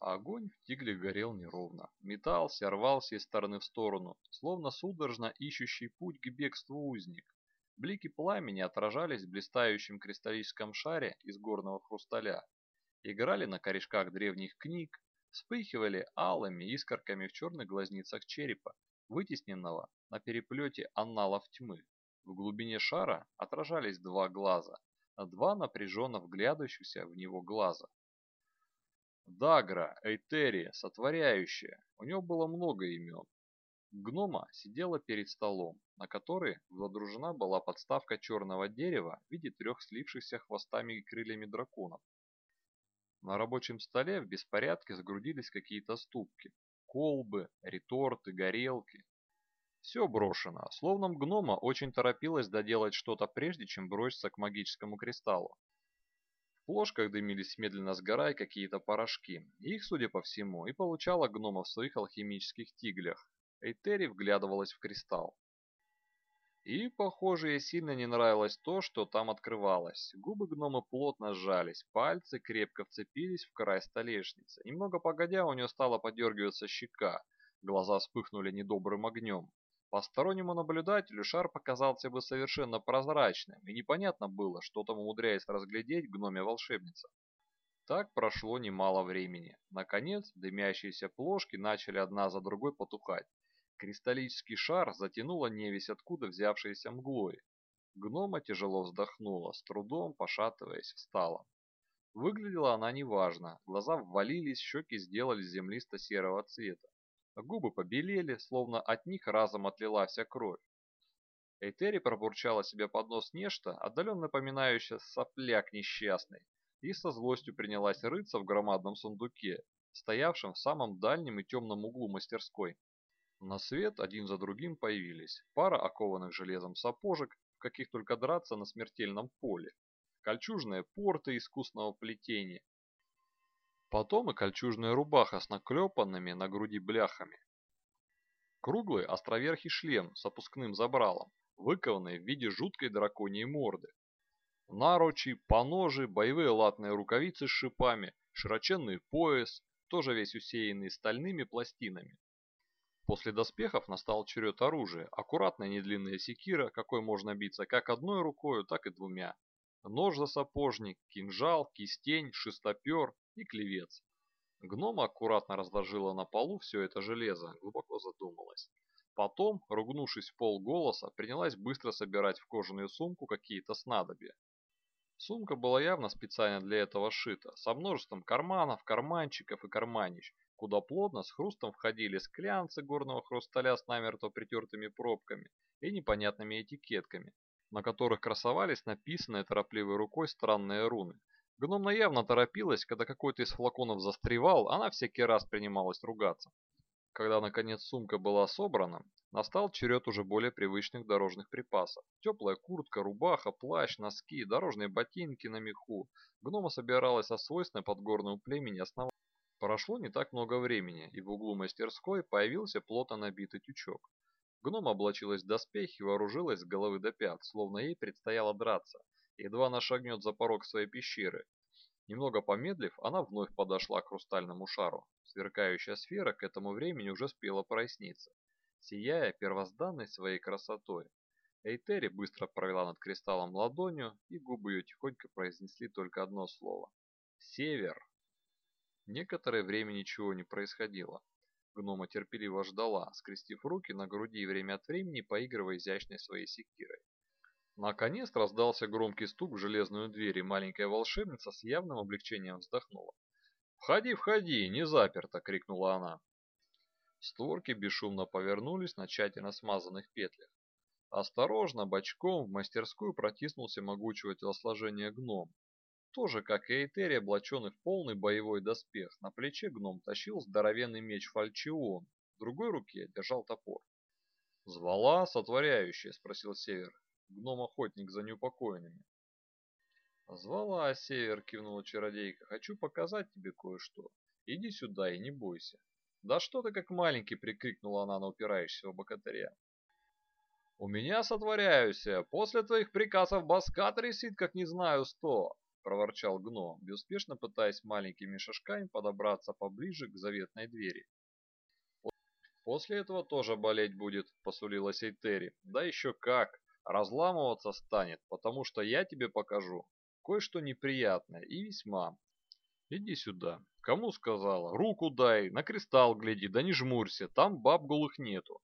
Огонь в тигле горел неровно, метался, рвался из стороны в сторону, словно судорожно ищущий путь к бегству узник. Блики пламени отражались в блистающем кристаллическом шаре из горного хрусталя, играли на корешках древних книг, вспыхивали алыми искорками в черных глазницах черепа, вытесненного на переплете анналов тьмы. В глубине шара отражались два глаза, два напряженно вглядывающихся в него глаза. Дагра, Эйтерия, сотворяющая. У него было много имен. Гнома сидела перед столом, на который водружена была подставка черного дерева в виде трех слившихся хвостами и крыльями драконов. На рабочем столе в беспорядке сгрудились какие-то ступки, колбы, реторты, горелки. Все брошено, словно гнома очень торопилась доделать что-то прежде, чем броситься к магическому кристаллу. В плошках дымились медленно сгорая какие-то порошки. Их, судя по всему, и получала гнома в своих алхимических тиглях. Эйтери вглядывалась в кристалл. И, похоже, ей сильно не нравилось то, что там открывалось. Губы гнома плотно сжались, пальцы крепко вцепились в край столешницы. Немного погодя, у нее стала подергиваться щека, глаза вспыхнули недобрым огнем. Постороннему наблюдателю шар показался бы совершенно прозрачным, и непонятно было, что там умудряется разглядеть гномя-волшебница. Так прошло немало времени. Наконец, дымящиеся плошки начали одна за другой потухать. Кристаллический шар затянуло невесть откуда взявшейся мглой. Гнома тяжело вздохнула, с трудом, пошатываясь, встала. Выглядела она неважно, глаза ввалились, щеки сделались землисто-серого цвета. Губы побелели, словно от них разом отлила вся кровь. Эйтери пробурчала себе под нос нечто, отдаленно напоминающее сопляк несчастный, и со злостью принялась рыться в громадном сундуке, стоявшем в самом дальнем и темном углу мастерской. На свет один за другим появились пара окованных железом сапожек, в каких только драться на смертельном поле, кольчужные порты искусного плетения, Потом и кольчужная рубаха с наклепанными на груди бляхами. Круглый островерхий шлем с опускным забралом, выкованный в виде жуткой драконьей морды. Наручи, поножи, боевые латные рукавицы с шипами, широченный пояс, тоже весь усеянный стальными пластинами. После доспехов настал черед оружия, аккуратная недлинная секира, какой можно биться как одной рукой, так и двумя. Нож за сапожник, кинжал, кистень, шестопер и клевец. Гнома аккуратно разложила на полу все это железо, глубоко задумалась. Потом, ругнувшись в пол голоса, принялась быстро собирать в кожаную сумку какие-то снадобья. Сумка была явно специально для этого сшита, со множеством карманов, карманчиков и карманищ, куда плотно с хрустом входили склянцы горного хрусталя с намертво притертыми пробками и непонятными этикетками, на которых красовались написанные торопливой рукой странные руны. Гномна явно торопилась, когда какой-то из флаконов застревал, она всякий раз принималась ругаться. Когда, наконец, сумка была собрана, настал черед уже более привычных дорожных припасов. Теплая куртка, рубаха, плащ, носки, дорожные ботинки на меху. Гнома собиралась о подгорному племени основания. Прошло не так много времени, и в углу мастерской появился плотно набитый тючок. Гнома облачилась в доспехи вооружилась с головы до пят, словно ей предстояло драться едва она шагнет за порог своей пещеры. Немного помедлив, она вновь подошла к хрустальному шару. Сверкающая сфера к этому времени уже спела проясниться, сияя первозданной своей красотой. Эйтери быстро провела над кристаллом ладонью, и губы ее тихонько произнесли только одно слово. «Север!» Некоторое время ничего не происходило. Гнома терпеливо ждала, скрестив руки на груди и время от времени поигрывая изящной своей секирой. Наконец раздался громкий стук в железную дверь, и маленькая волшебница с явным облегчением вздохнула. «Входи, входи, не заперто!» — крикнула она. Створки бесшумно повернулись на тщательно смазанных петлях. Осторожно, бочком в мастерскую протиснулся могучего телосложения гном. Тоже, как и Эйтери, облаченный в полный боевой доспех, на плече гном тащил здоровенный меч фальчион, в другой руке держал топор. «Звала сотворяющая?» — спросил Север гном-охотник за неупокоенными. «Звала, Север», — кивнула чародейка, — «хочу показать тебе кое-что. Иди сюда и не бойся». «Да что ты как маленький!» — прикрикнула она на упирающегося богатыря. «У меня сотворяюся! После твоих приказов баска трясит, как не знаю сто! — проворчал гном, безуспешно пытаясь маленькими шажками подобраться поближе к заветной двери. «После этого тоже болеть будет», — посулила Сейтери. «Да еще как! Разламываться станет, потому что я тебе покажу кое-что неприятное и весьма. Иди сюда. Кому сказала? Руку дай, на кристалл гляди, да не жмурься, там баб голых нету.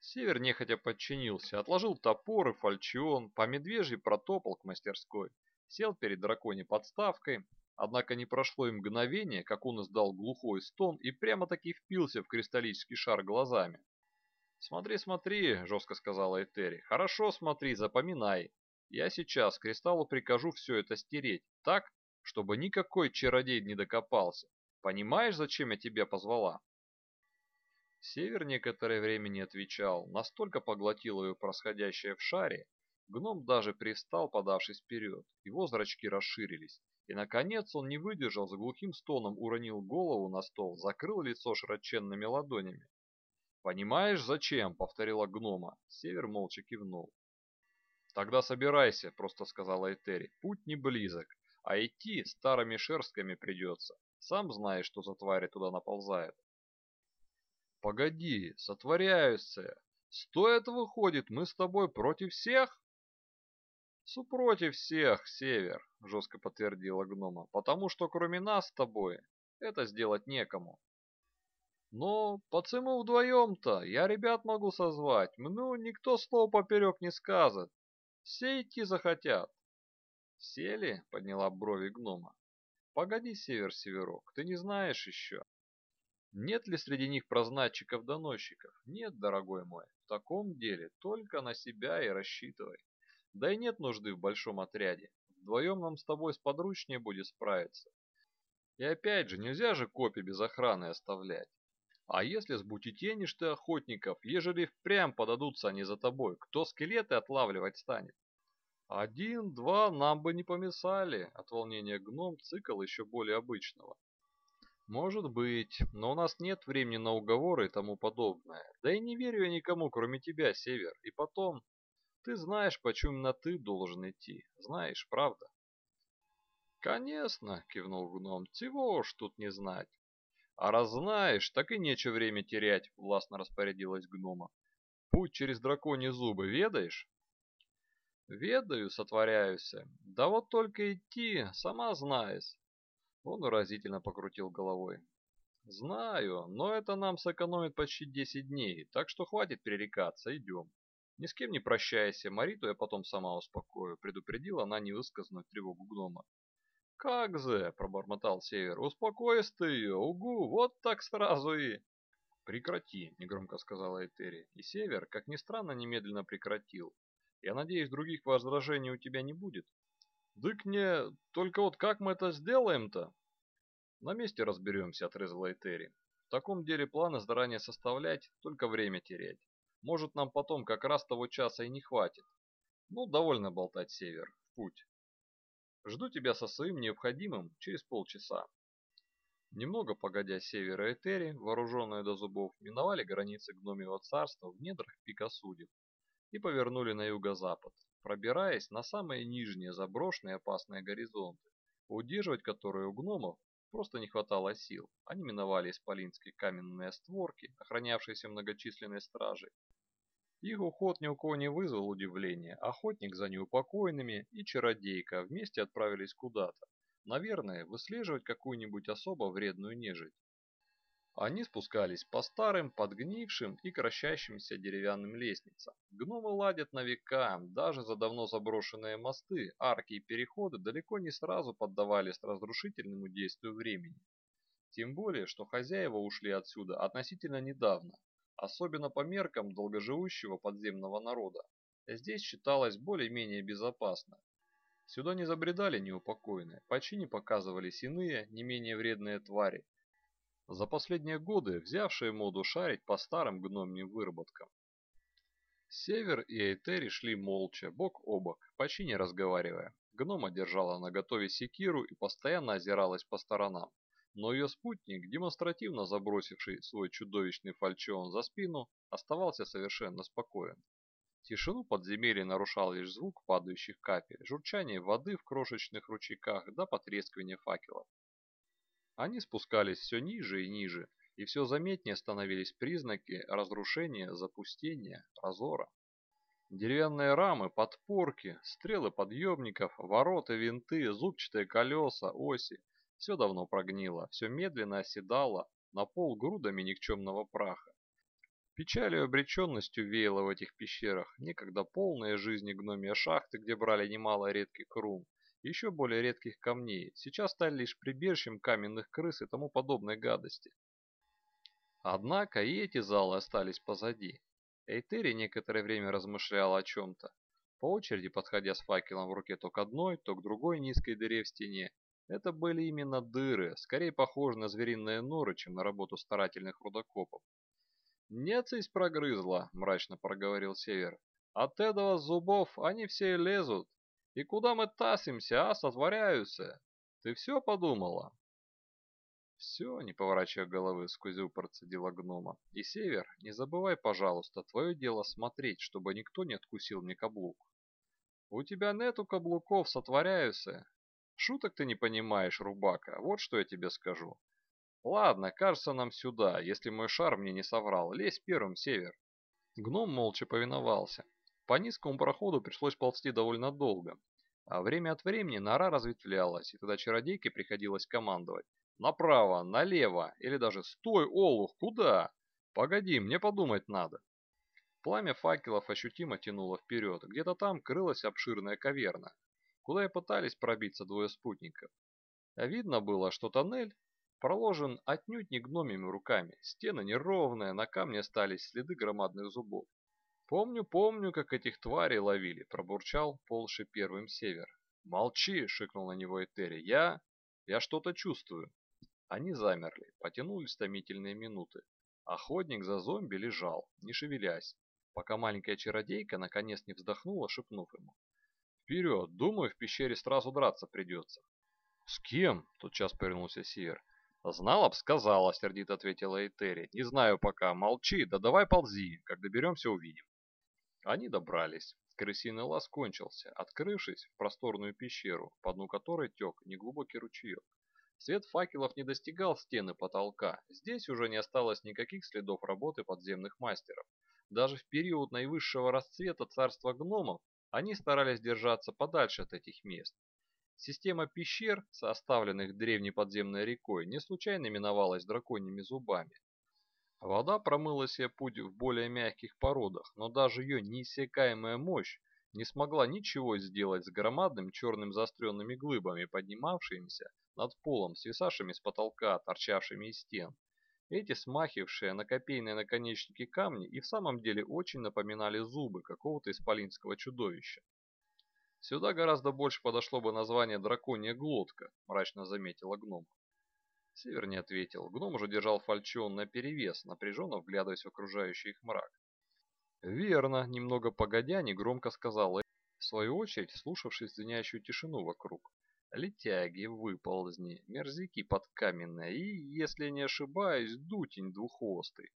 Север нехотя подчинился, отложил топор и фальчион, по медвежьи протопал к мастерской, сел перед драконьей подставкой, однако не прошло и мгновение, как он издал глухой стон и прямо-таки впился в кристаллический шар глазами. «Смотри, смотри», — жестко сказала Этери, — «хорошо смотри, запоминай. Я сейчас кристаллу прикажу все это стереть, так, чтобы никакой чародей не докопался. Понимаешь, зачем я тебя позвала?» Север некоторое время не отвечал, настолько поглотило его происходящее в шаре, гном даже пристал, подавшись вперед, его зрачки расширились, и, наконец, он не выдержал, за глухим стоном уронил голову на стол, закрыл лицо широченными ладонями. «Понимаешь, зачем?» — повторила гнома. Север молча кивнул. «Тогда собирайся», — просто сказала Этери. «Путь не близок, а идти старыми шерстками придется. Сам знаешь, что за твари туда наползают». Погоди, сотворяются. Стоит выходит, мы с тобой против всех? Супротив всех, Север, жестко подтвердила гнома, потому что кроме нас с тобой это сделать некому. Но почему вдвоем-то? Я ребят могу созвать. Ну, никто слова поперек не скажет. Все идти захотят. Сели? Подняла брови гнома. Погоди, Север, Северок, ты не знаешь еще. Нет ли среди них прознатчиков-доносчиков? Нет, дорогой мой, в таком деле только на себя и рассчитывай. Да и нет нужды в большом отряде. Вдвоем нам с тобой сподручнее будет справиться. И опять же, нельзя же копи без охраны оставлять. А если сбутетенишь ты охотников, ежели впрямь подадутся они за тобой, кто скелеты отлавливать станет? Один-два нам бы не помешали, от волнения гном цикл еще более обычного. Может быть, но у нас нет времени на уговоры и тому подобное. Да и не верю я никому, кроме тебя, Север. И потом, ты знаешь, почему именно ты должен идти. Знаешь, правда? Конечно, кивнул гном, чего уж тут не знать. А раз знаешь, так и нечего время терять, властно распорядилась гнома. Путь через драконьи зубы ведаешь? Ведаю, сотворяюся. Да вот только идти, сама знаешь. Он выразительно покрутил головой. «Знаю, но это нам сэкономит почти 10 дней, так что хватит перерекаться, идем. Ни с кем не прощайся, Мариту я потом сама успокою», предупредила она невысказанную тревогу гнома. «Как же!» – пробормотал Север. «Успокоишь ты ее, угу, вот так сразу и...» «Прекрати», – негромко сказала Этери. И Север, как ни странно, немедленно прекратил. «Я надеюсь, других возражений у тебя не будет?» «Дык не... Только вот как мы это сделаем-то?» «На месте разберемся», — отрезала Этери. «В таком деле планы заранее составлять, только время терять. Может, нам потом как раз того часа и не хватит. Ну, довольно болтать, Север. В путь. Жду тебя со своим необходимым через полчаса». Немного погодя Севера Этери, вооруженные до зубов, миновали границы гномьего царства в недрах пика судеб и повернули на юго-запад, пробираясь на самые нижние заброшенные опасные горизонты, удерживать которые у гномов просто не хватало сил. Они миновали исполинские каменные створки, охранявшиеся многочисленной стражей. Их уход ни у кого не вызвал удивления. Охотник за неупокоенными и чародейка вместе отправились куда-то. Наверное, выслеживать какую-нибудь особо вредную нежить. Они спускались по старым, подгнившим и кращащимся деревянным лестницам. Гномы ладят на века, даже за давно заброшенные мосты, арки и переходы далеко не сразу поддавались разрушительному действию времени. Тем более, что хозяева ушли отсюда относительно недавно, особенно по меркам долгоживущего подземного народа. Здесь считалось более-менее безопасно. Сюда не забредали неупокоенные, почти не показывались иные, не менее вредные твари, за последние годы взявшие моду шарить по старым гномьим выработкам. Север и Эйтери шли молча, бок о бок, почти не разговаривая. Гнома держала на готове секиру и постоянно озиралась по сторонам, но ее спутник, демонстративно забросивший свой чудовищный фальчион за спину, оставался совершенно спокоен. Тишину подземелья нарушал лишь звук падающих капель, журчание воды в крошечных ручейках да потрескивание факелов. Они спускались все ниже и ниже, и все заметнее становились признаки разрушения, запустения, разора. Деревянные рамы, подпорки, стрелы подъемников, ворота, винты, зубчатые колеса, оси – все давно прогнило, все медленно оседало на пол грудами никчемного праха. Печалью и обреченностью веяло в этих пещерах, некогда полные жизни гномия шахты, где брали немало редких рун, еще более редких камней, сейчас стали лишь прибежищем каменных крыс и тому подобной гадости. Однако и эти залы остались позади. Эйтери некоторое время размышлял о чем-то, по очереди подходя с факелом в руке то к одной, то к другой низкой дыре в стене. Это были именно дыры, скорее похожи на звериные норы, чем на работу старательных рудокопов. «Нецись прогрызла», — мрачно проговорил Север. «От этого зубов они все лезут. И куда мы тасимся, а, сотворяются? Ты все подумала?» «Все, не поворачивая головы, сквозь процедила гнома. И, Север, не забывай, пожалуйста, твое дело смотреть, чтобы никто не откусил мне каблук». «У тебя нету каблуков, сотворяются. Шуток ты не понимаешь, Рубака, вот что я тебе скажу. Ладно, кажется нам сюда, если мой шар мне не соврал. Лезь первым, Север. Гном молча повиновался. По низкому проходу пришлось ползти довольно долго. А время от времени нора разветвлялась, и тогда чародейке приходилось командовать. Направо, налево, или даже «Стой, Олух, куда?» «Погоди, мне подумать надо». Пламя факелов ощутимо тянуло вперед. Где-то там крылась обширная каверна, куда и пытались пробиться двое спутников. Видно было, что тоннель проложен отнюдь не гномими руками. Стены неровные, на камне остались следы громадных зубов. «Помню, помню, как этих тварей ловили», — пробурчал полши первым север. «Молчи!» — шикнул на него Этери. «Я... я что-то чувствую». Они замерли, потянулись томительные минуты. Охотник за зомби лежал, не шевелясь, пока маленькая чародейка наконец не вздохнула, шепнув ему. «Вперед! Думаю, в пещере сразу драться придется». «С кем?» – тотчас повернулся Сиер. «Знала б, сказала», — сердито ответила Этери. «Не знаю пока. Молчи, да давай ползи. Как доберемся, увидим». Они добрались. Крысиный лаз кончился, открывшись в просторную пещеру, по дну которой тек неглубокий ручеек. Свет факелов не достигал стены потолка. Здесь уже не осталось никаких следов работы подземных мастеров. Даже в период наивысшего расцвета царства гномов они старались держаться подальше от этих мест. Система пещер, составленных древней подземной рекой, не случайно именовалась драконьими зубами. Вода промыла себе путь в более мягких породах, но даже ее неиссякаемая мощь не смогла ничего сделать с громадным черным заостренными глыбами, поднимавшимися над полом, свисавшими с потолка, торчавшими из стен. Эти смахившие на копейные наконечники камни и в самом деле очень напоминали зубы какого-то исполинского чудовища. Сюда гораздо больше подошло бы название «драконья глотка», мрачно заметила гном. Север не ответил. Гном уже держал фальчион наперевес, напряженно вглядываясь в окружающий их мрак. «Верно», — немного погодя, негромко сказал в свою очередь, слушавшись звенящую тишину вокруг. «Летяги, выползни, мерзики подкаменные и, если не ошибаюсь, дутень двуххвостый.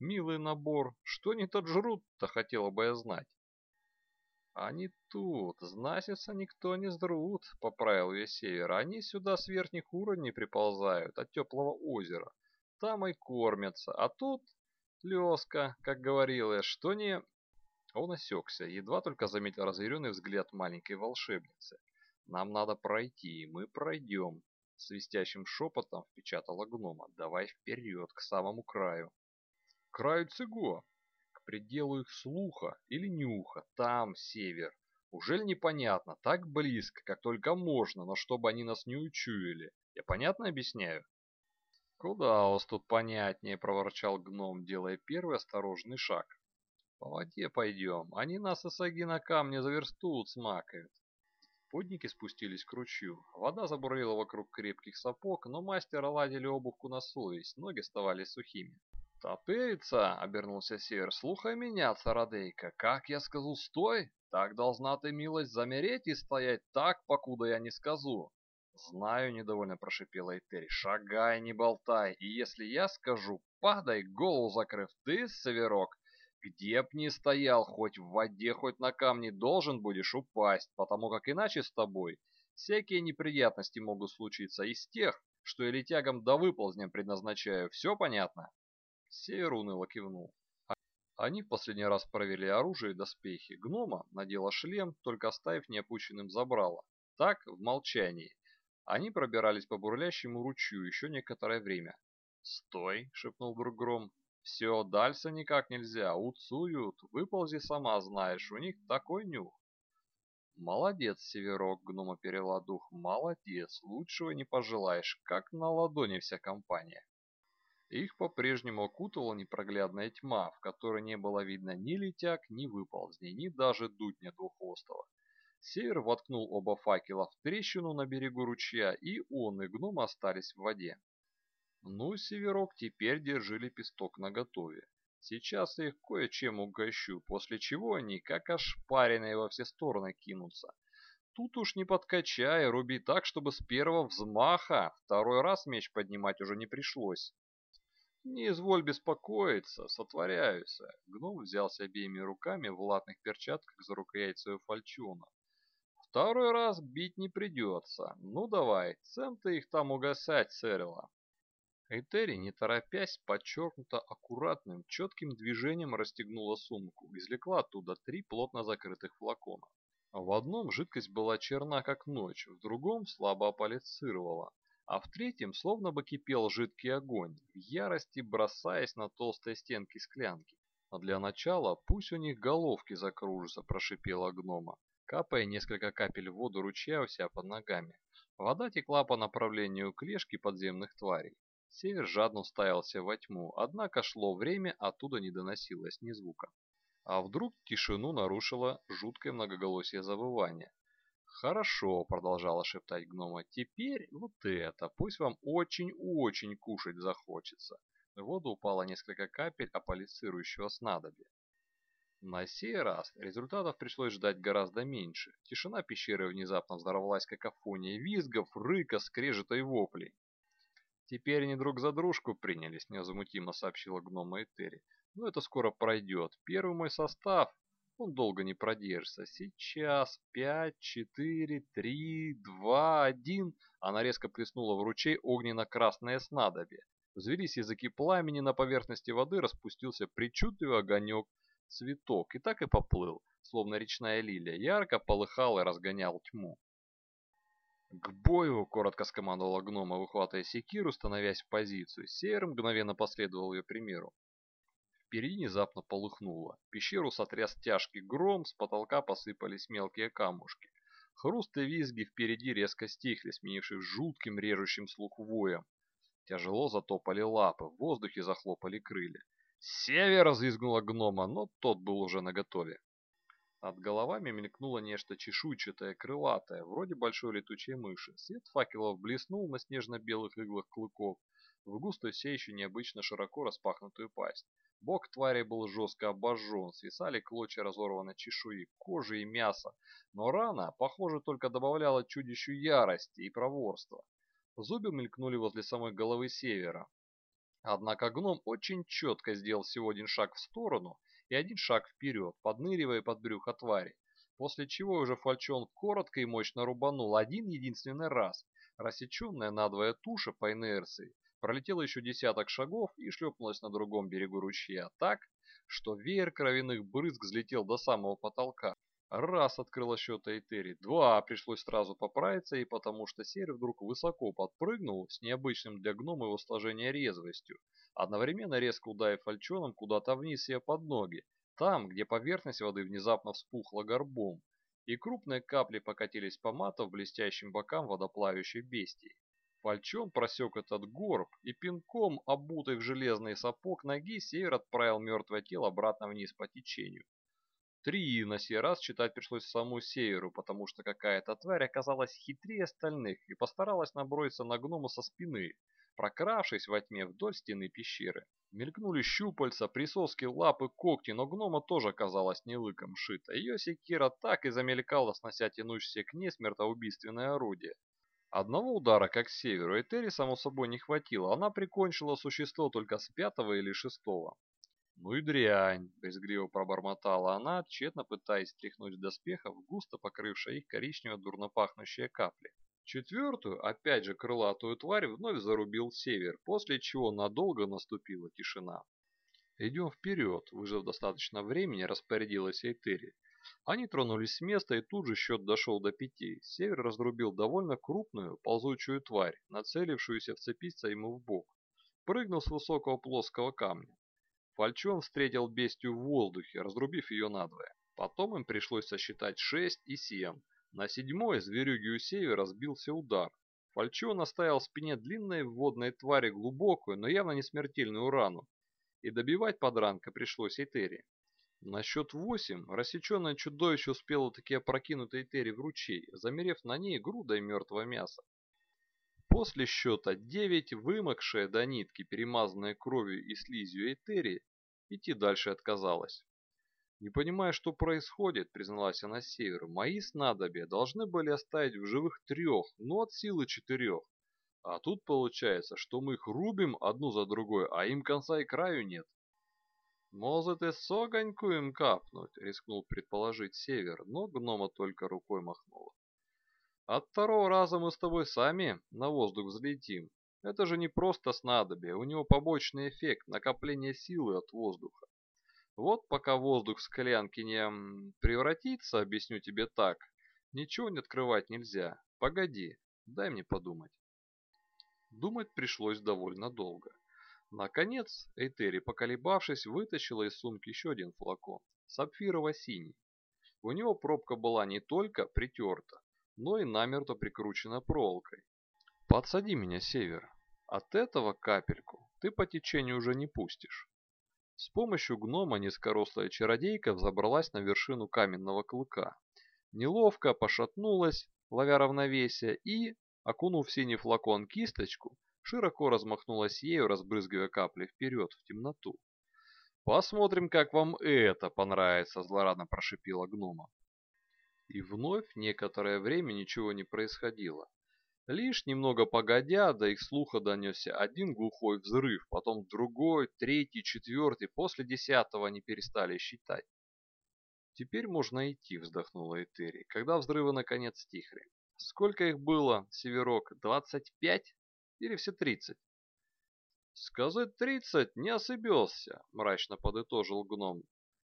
Милый набор, что они тут жрут-то, хотела бы я знать». «Они тут, значится, никто не сдрут», — поправил ее север. «Они сюда с верхних уровней приползают, от теплого озера. Там и кормятся. А тут леска, как говорила, что не...» Он осекся, едва только заметил разъяренный взгляд маленькой волшебницы. «Нам надо пройти, мы пройдем», — свистящим шепотом впечатала гнома. «Давай вперед, к самому краю». «К краю цыго!» пределу их слуха или нюха, там север. Ужель непонятно, так близко, как только можно, но чтобы они нас не учуяли. Я понятно объясняю? Куда вас тут понятнее, проворчал гном, делая первый осторожный шаг. По воде пойдем, они нас и на камне за смакают. Путники спустились к ручью. Вода забурлила вокруг крепких сапог, но мастера ладили обувку на совесть, ноги оставались сухими. «Топырица!» — обернулся Север. «Слухай меня, царадейка, как я скажу «стой», так должна ты, милость, замереть и стоять так, покуда я не скажу». «Знаю», — недовольно прошипела Этери, — «шагай, не болтай, и если я скажу, падай, голову закрыв, ты, Северок, Где б ни стоял, хоть в воде, хоть на камне, должен будешь упасть, потому как иначе с тобой всякие неприятности могут случиться из тех, что или тягом до выползня предназначаю. Все понятно?» Север уныло кивнул. Они в последний раз проверили оружие и доспехи. Гнома надела шлем, только оставив неопущенным забрало. Так, в молчании. Они пробирались по бурлящему ручью еще некоторое время. «Стой!» — шепнул вдруг Гром. «Все, дальше никак нельзя. Уцуют. Выползи сама, знаешь, у них такой нюх». «Молодец, Северок!» — гнома перела дух. «Молодец! Лучшего не пожелаешь. Как на ладони вся компания». Их по-прежнему окутывала непроглядная тьма, в которой не было видно ни летяг, ни выползней, ни даже дудня двуххвостого. Север воткнул оба факела в трещину на берегу ручья, и он и гном остались в воде. «Ну, Северок, теперь держи лепесток наготове. Сейчас я их кое-чем угощу, после чего они, как ошпаренные, во все стороны кинутся. Тут уж не подкачай, руби так, чтобы с первого взмаха второй раз меч поднимать уже не пришлось». «Не изволь беспокоиться, сотворяюсь». Гном взялся обеими руками в латных перчатках за рукоять своего фальчуна. «Второй раз бить не придется. Ну давай, цем ты их там угасать, Церила». Этери, не торопясь, подчеркнуто аккуратным, четким движением расстегнула сумку, извлекла оттуда три плотно закрытых флакона. В одном жидкость была черна, как ночь, в другом слабо аполицировала а в третьем словно бы кипел жидкий огонь, в ярости бросаясь на толстые стенки склянки. А для начала пусть у них головки закружатся, прошипела гнома, капая несколько капель воду ручья у себя под ногами. Вода текла по направлению клешки подземных тварей. Север жадно уставился во тьму, однако шло время, оттуда не доносилось ни звука. А вдруг тишину нарушило жуткое многоголосие завывания. «Хорошо», — продолжала шептать гнома, — «теперь вот это, пусть вам очень-очень кушать захочется». В воду упало несколько капель аполицирующего снадобья. На сей раз результатов пришлось ждать гораздо меньше. Тишина пещеры внезапно взорвалась какофонией визгов, рыка, скрежета и воплей. «Теперь они друг за дружку принялись», — невозмутимо сообщила гнома Этери. «Но это скоро пройдет. Первый мой состав, он долго не продержится. Сейчас пять, четыре, три, два, один. Она резко плеснула в ручей огненно-красное снадобье. Взвелись языки пламени, на поверхности воды распустился причудливый огонек, цветок, и так и поплыл, словно речная лилия, ярко полыхал и разгонял тьму. «К бою!» — коротко скомандовала гнома, выхватывая секиру, становясь в позицию. Сер мгновенно последовал ее примеру. Впереди внезапно полыхнуло. Пещеру сотряс тяжкий гром, с потолка посыпались мелкие камушки. Хруст и визги впереди резко стихли, сменившись жутким режущим слух воем. Тяжело затопали лапы, в воздухе захлопали крылья. «Север!» — взвизгнула гнома, но тот был уже наготове. Над головами мелькнуло нечто чешуйчатое, крылатое, вроде большой летучей мыши. Свет факелов блеснул на снежно-белых иглах клыков, в густо сеющую необычно широко распахнутую пасть. Бок твари был жестко обожжен, свисали клочья разорванной чешуи, кожи и мяса, но рана, похоже, только добавляла чудищу ярости и проворства. Зубы мелькнули возле самой головы севера. Однако гном очень четко сделал всего один шаг в сторону и один шаг вперед, подныривая под брюхо твари, после чего уже фальчон коротко и мощно рубанул один единственный раз, рассеченная надвое туша по инерции пролетела еще десяток шагов и шлепнулась на другом берегу ручья так, что веер кровяных брызг взлетел до самого потолка. Раз открыла счет Этери, два пришлось сразу поправиться, и потому что Серый вдруг высоко подпрыгнул с необычным для гнома его сложения резвостью, одновременно резко ударив фальчоном куда-то вниз себе под ноги, там, где поверхность воды внезапно вспухла горбом, и крупные капли покатились по мату в блестящим бокам водоплавающей бестии. Фальчон просек этот горб и пинком, обутый в железный сапог ноги, Север отправил мертвое тело обратно вниз по течению. Три на сей раз читать пришлось саму Северу, потому что какая-то тварь оказалась хитрее остальных и постаралась наброситься на гнома со спины, прокравшись во тьме вдоль стены пещеры. Мелькнули щупальца, присоски, лапы, когти, но гнома тоже оказалась не лыком шита. Ее секира так и замелькала, снося тянущееся к ней смертоубийственное орудие. Одного удара, как северу, Этери, само собой, не хватило. Она прикончила существо только с пятого или шестого. «Ну и дрянь!» – брезгливо пробормотала она, тщетно пытаясь стряхнуть с доспехов густо покрывшие их коричнево дурно пахнущие капли. Четвертую, опять же крылатую тварь, вновь зарубил север, после чего надолго наступила тишина. «Идем вперед», – выжав достаточно времени, распорядилась Эйтери. Они тронулись с места, и тут же счет дошел до пяти. Север разрубил довольно крупную, ползучую тварь, нацелившуюся вцепиться ему в бок. Прыгнул с высокого плоского камня. Фальчон встретил бестию в воздухе, разрубив ее надвое. Потом им пришлось сосчитать шесть и семь. На седьмой зверюги у севера сбился удар. Фальчон оставил в спине длинной водной твари глубокую, но явно не смертельную рану. И добивать подранка пришлось Этери. На счет восемь рассеченное чудовище успело таки опрокинуть Этери в ручей, замерев на ней грудой мертвого мяса. После счета 9, вымокшая до нитки, перемазанная кровью и слизью Этери, идти дальше отказалась. «Не понимая, что происходит», — призналась она северу, — «мои снадобья должны были оставить в живых трех, но от силы четырех. А тут получается, что мы их рубим одну за другой, а им конца и краю нет». «Может, и с огоньку им капнуть», — рискнул предположить север, но гнома только рукой махнула. От второго раза мы с тобой сами на воздух взлетим. Это же не просто снадобье, у него побочный эффект накопления силы от воздуха. Вот пока воздух в склянке не превратится, объясню тебе так, ничего не открывать нельзя. Погоди, дай мне подумать. Думать пришлось довольно долго. Наконец, Эйтери, поколебавшись, вытащила из сумки еще один флакон, сапфирово-синий. У него пробка была не только притерта, но и намертво прикручена проволокой. Подсади меня, Север. От этого капельку ты по течению уже не пустишь. С помощью гнома низкорослая чародейка взобралась на вершину каменного клыка. Неловко пошатнулась, ловя равновесие, и, окунув синий флакон кисточку, широко размахнулась ею, разбрызгивая капли вперед в темноту. «Посмотрим, как вам это понравится», – злорадно прошипела гнома. И вновь некоторое время ничего не происходило. Лишь немного погодя, до их слуха донесся один глухой взрыв, потом другой, третий, четвертый, после десятого они перестали считать. «Теперь можно идти», — вздохнула Этери, когда взрывы наконец стихли. «Сколько их было, Северок, двадцать пять или все тридцать?» «Сказать тридцать не ошибешься», — мрачно подытожил гном.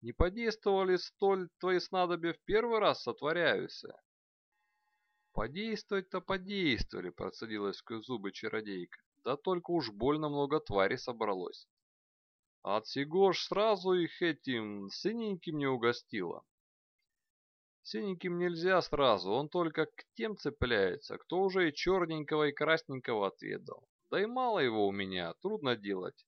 Не подействовали столь твои снадобья в первый раз сотворяются. Подействовать-то подействовали, процедила сквозь зубы чародейка. Да только уж больно много тварей собралось. От сего ж сразу их этим синеньким не угостила. Синеньким нельзя сразу, он только к тем цепляется, кто уже и черненького, и красненького отведал. Да и мало его у меня, трудно делать.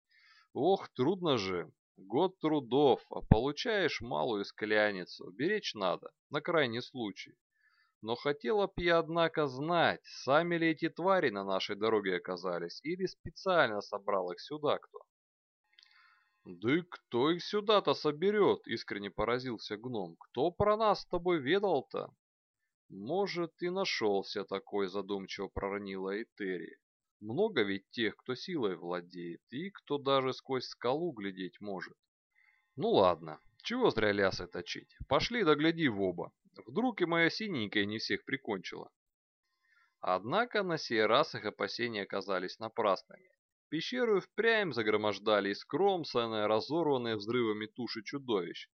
Ох, трудно же. Год трудов, а получаешь малую скляницу. Беречь надо, на крайний случай. Но хотела б я, однако, знать, сами ли эти твари на нашей дороге оказались, или специально собрал их сюда кто. «Да и кто их сюда-то соберет?» — искренне поразился гном. «Кто про нас с тобой ведал-то?» «Может, и нашелся такой», — задумчиво проронила Этери. Много ведь тех, кто силой владеет, и кто даже сквозь скалу глядеть может. Ну ладно, чего зря лясы точить. Пошли догляди в оба. Вдруг и моя синенькая не всех прикончила. Однако на сей раз их опасения оказались напрасными. Пещеру впрямь загромождали искромсанные, разорванные взрывами туши чудовищ.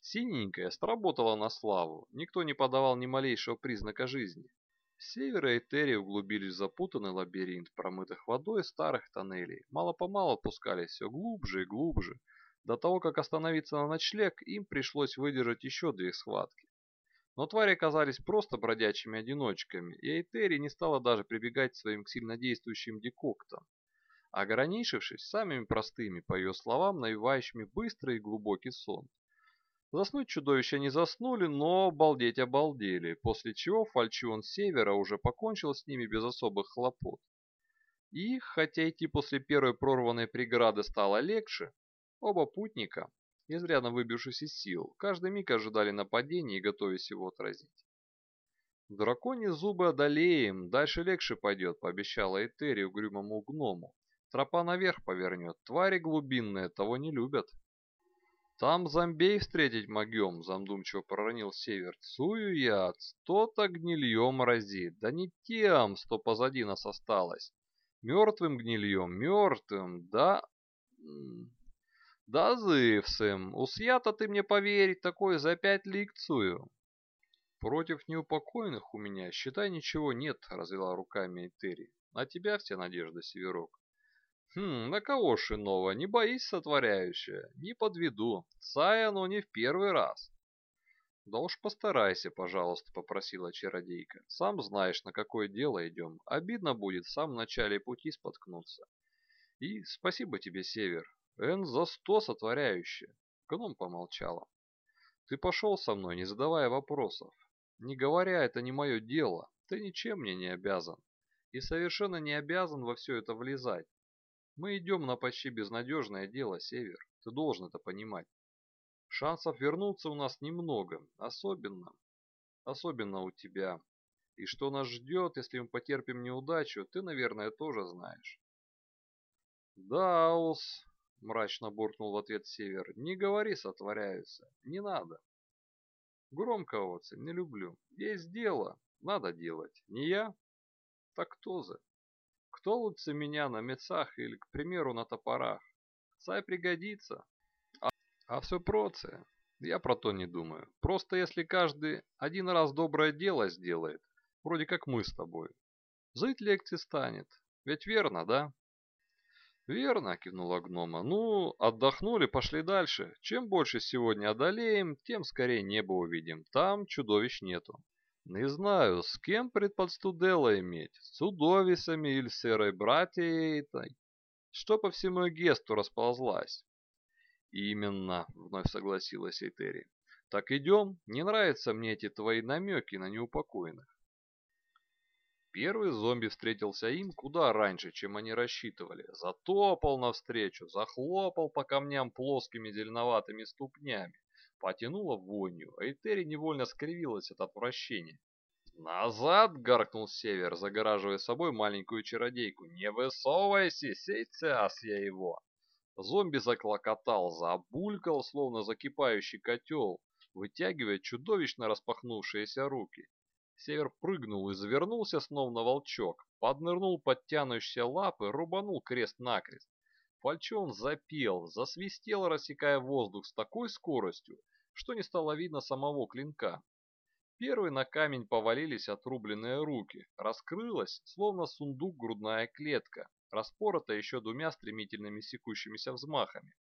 Синенькая сработала на славу, никто не подавал ни малейшего признака жизни. С и Терри углубились в запутанный лабиринт промытых водой старых тоннелей. Мало-помалу опускались все глубже и глубже. До того, как остановиться на ночлег, им пришлось выдержать еще две схватки. Но твари оказались просто бродячими одиночками, и Эйтери не стала даже прибегать к своим сильнодействующим декоктам, ограничившись самыми простыми, по ее словам, навевающими быстрый и глубокий сон. Заснуть чудовища не заснули, но балдеть обалдели, после чего фальчион севера уже покончил с ними без особых хлопот. И, хотя идти после первой прорванной преграды стало легче, оба путника, изрядно выбившись из сил, каждый миг ожидали нападения и готовясь его отразить. «Драконьи зубы одолеем, дальше легче пойдет», — пообещала Этери угрюмому гному. «Тропа наверх повернет, твари глубинные того не любят». Там зомбей встретить могем, задумчиво проронил Север. Цую я, что-то гнильем разит. Да не тем, что позади нас осталось. Мертвым гнильем, мертвым, да... Да зывсым, усья-то ты мне поверить такое за пять ликцию. Против неупокоенных у меня, считай, ничего нет, развела руками Этери. На тебя все надежды, Северок. Хм, на кого ж иного, не боись, сотворяющая, не подведу, цай оно не в первый раз. Да уж постарайся, пожалуйста, попросила чародейка. Сам знаешь, на какое дело идем. Обидно будет в самом начале пути споткнуться. И спасибо тебе, Север. Эн за сто сотворяющая. Гном помолчала. Ты пошел со мной, не задавая вопросов. Не говоря, это не мое дело. Ты ничем мне не обязан. И совершенно не обязан во все это влезать. Мы идем на почти безнадежное дело, Север. Ты должен это понимать. Шансов вернуться у нас немного, особенно, особенно у тебя. И что нас ждет, если мы потерпим неудачу, ты, наверное, тоже знаешь. Да, Ус, мрачно буркнул в ответ Север, не говори, сотворяются, не надо. Громко, Оци, не люблю. Есть дело, надо делать. Не я? Так кто же? Кто лучше меня на мецах или, к примеру, на топорах? Цай пригодится. А, а все проце. Я про то не думаю. Просто если каждый один раз доброе дело сделает, вроде как мы с тобой, жить легче станет. Ведь верно, да? Верно, кивнула гнома. Ну, отдохнули, пошли дальше. Чем больше сегодня одолеем, тем скорее небо увидим. Там чудовищ нету. Не знаю, с кем предпочту иметь, с чудовицами или серой братьей что по всему гесту расползлась. Именно, вновь согласилась Этери. Так идем, не нравятся мне эти твои намеки на неупокоенных. Первый зомби встретился им куда раньше, чем они рассчитывали. Затопал навстречу, захлопал по камням плоскими зеленоватыми ступнями потянуло вонью, а Этери невольно скривилась от отвращения. «Назад!» — гаркнул Север, загораживая собой маленькую чародейку. «Не высовывайся! Сейчас я его!» Зомби заклокотал, забулькал, словно закипающий котел, вытягивая чудовищно распахнувшиеся руки. Север прыгнул и завернулся снова на волчок, поднырнул под тянущие лапы, рубанул крест-накрест. Фальчон запел, засвистел, рассекая воздух с такой скоростью, что не стало видно самого клинка. Первые на камень повалились отрубленные руки. Раскрылась, словно сундук, грудная клетка, распорота еще двумя стремительными секущимися взмахами.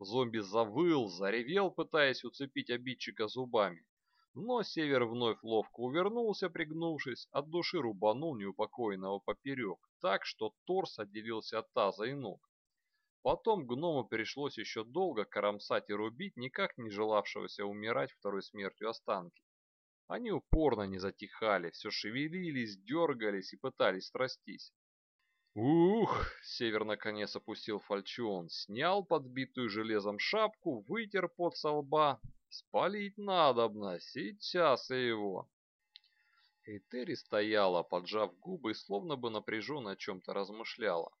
Зомби завыл, заревел, пытаясь уцепить обидчика зубами. Но Север вновь ловко увернулся, пригнувшись, от души рубанул неупокоенного поперек, так что торс отделился от таза и ног. Потом гному пришлось еще долго коромсать и рубить никак не желавшегося умирать второй смертью останки. Они упорно не затихали, все шевелились, дергались и пытались страстись. Ух! Север наконец опустил фальчион, снял подбитую железом шапку, вытер пот со лба. Спалить надобно, сейчас и его. Этери стояла, поджав губы, словно бы напряженно о чем-то размышляла.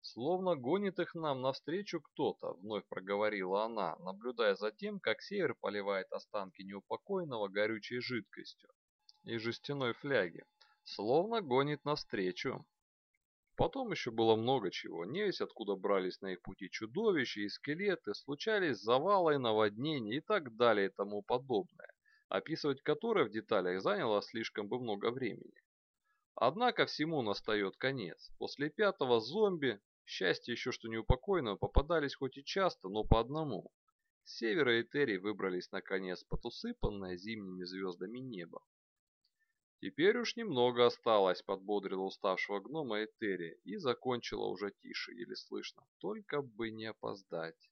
«Словно гонит их нам навстречу кто-то», — вновь проговорила она, наблюдая за тем, как север поливает останки неупокоенного горючей жидкостью из жестяной фляги. «Словно гонит навстречу». Потом еще было много чего. Не весь откуда брались на их пути чудовища и скелеты, случались завалы, наводнения и так далее и тому подобное, описывать которые в деталях заняло слишком бы много времени. Однако всему настает конец. После пятого зомби Счастье еще, что неупокоенного попадались хоть и часто, но по одному. С севера Этери выбрались наконец под усыпанное зимними звездами небо. Теперь уж немного осталось, подбодрила уставшего гнома Этери и закончила уже тише, еле слышно. Только бы не опоздать.